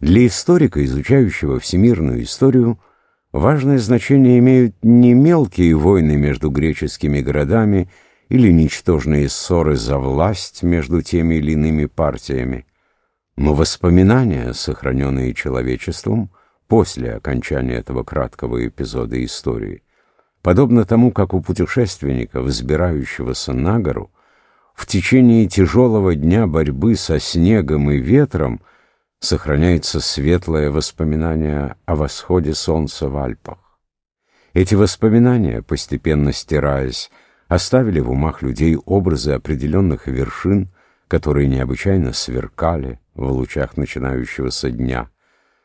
Для историка, изучающего всемирную историю, важное значение имеют не мелкие войны между греческими городами или ничтожные ссоры за власть между теми или иными партиями, но воспоминания, сохраненные человечеством после окончания этого краткого эпизода истории, подобно тому, как у путешественника, взбирающегося на гору, в течение тяжелого дня борьбы со снегом и ветром сохраняется светлое воспоминание о восходе солнца в Альпах. Эти воспоминания, постепенно стираясь, оставили в умах людей образы определенных вершин, которые необычайно сверкали в лучах начинающегося дня,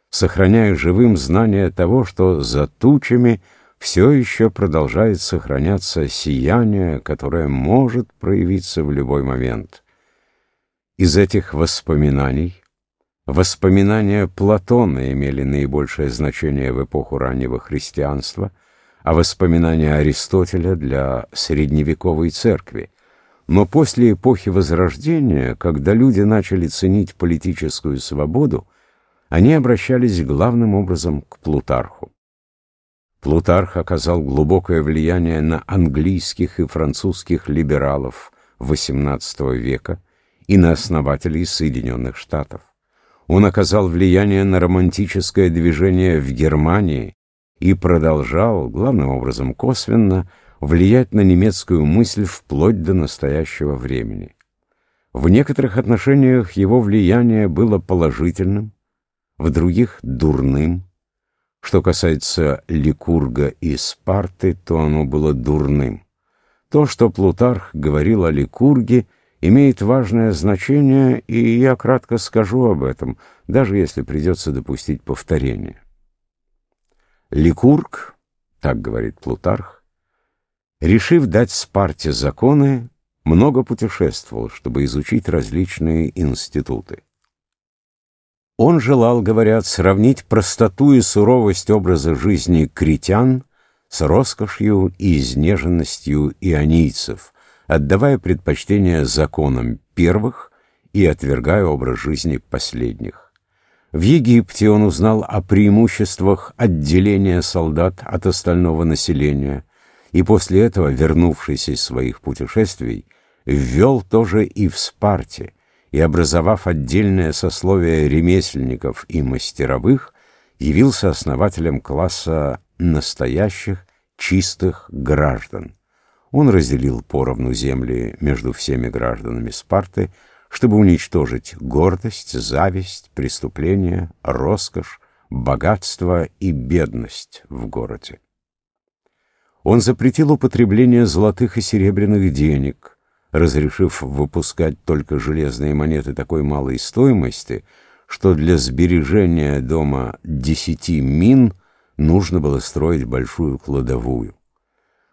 сохраняя живым знание того, что за тучами – все еще продолжает сохраняться сияние, которое может проявиться в любой момент. Из этих воспоминаний воспоминания Платона имели наибольшее значение в эпоху раннего христианства, а воспоминания Аристотеля для средневековой церкви. Но после эпохи Возрождения, когда люди начали ценить политическую свободу, они обращались главным образом к Плутарху. Плутарх оказал глубокое влияние на английских и французских либералов XVIII века и на основателей Соединенных Штатов. Он оказал влияние на романтическое движение в Германии и продолжал, главным образом косвенно, влиять на немецкую мысль вплоть до настоящего времени. В некоторых отношениях его влияние было положительным, в других — дурным, что касается Ликурга и Спарты, то оно было дурным. То, что Плутарх говорил о Ликурге, имеет важное значение, и я кратко скажу об этом, даже если придется допустить повторение. Ликург, так говорит Плутарх, решив дать Спарте законы, много путешествовал, чтобы изучить различные институты. Он желал, говорят, сравнить простоту и суровость образа жизни критян с роскошью и изнеженностью ионийцев, отдавая предпочтение законам первых и отвергая образ жизни последних. В Египте он узнал о преимуществах отделения солдат от остального населения, и после этого, вернувшись из своих путешествий, ввел тоже и в Спарте – и, образовав отдельное сословие ремесленников и мастеровых, явился основателем класса настоящих чистых граждан. Он разделил поровну земли между всеми гражданами Спарты, чтобы уничтожить гордость, зависть, преступления, роскошь, богатство и бедность в городе. Он запретил употребление золотых и серебряных денег – разрешив выпускать только железные монеты такой малой стоимости, что для сбережения дома десяти мин нужно было строить большую кладовую.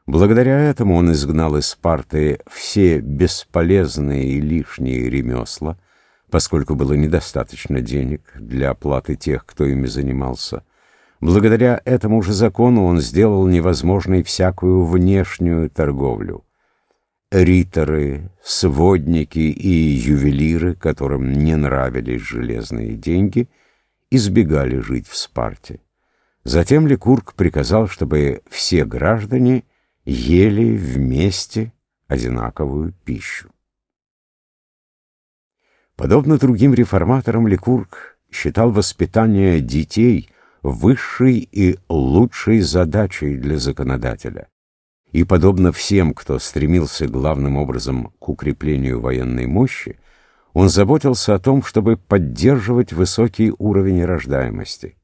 Благодаря этому он изгнал из Спарты все бесполезные и лишние ремесла, поскольку было недостаточно денег для оплаты тех, кто ими занимался. Благодаря этому же закону он сделал невозможной всякую внешнюю торговлю риторы, сводники и ювелиры, которым не нравились железные деньги, избегали жить в Спарте. Затем Ликург приказал, чтобы все граждане ели вместе одинаковую пищу. Подобно другим реформаторам, Ликург считал воспитание детей высшей и лучшей задачей для законодателя и, подобно всем, кто стремился главным образом к укреплению военной мощи, он заботился о том, чтобы поддерживать высокий уровень рождаемости.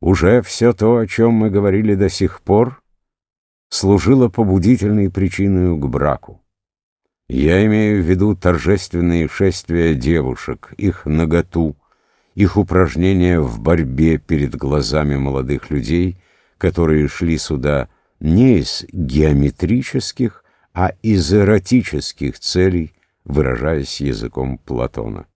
Уже все то, о чем мы говорили до сих пор, служило побудительной причиной к браку. Я имею в виду торжественные шествия девушек, их наготу, их упражнения в борьбе перед глазами молодых людей, которые шли сюда не из геометрических, а из эротических целей, выражаясь языком Платона.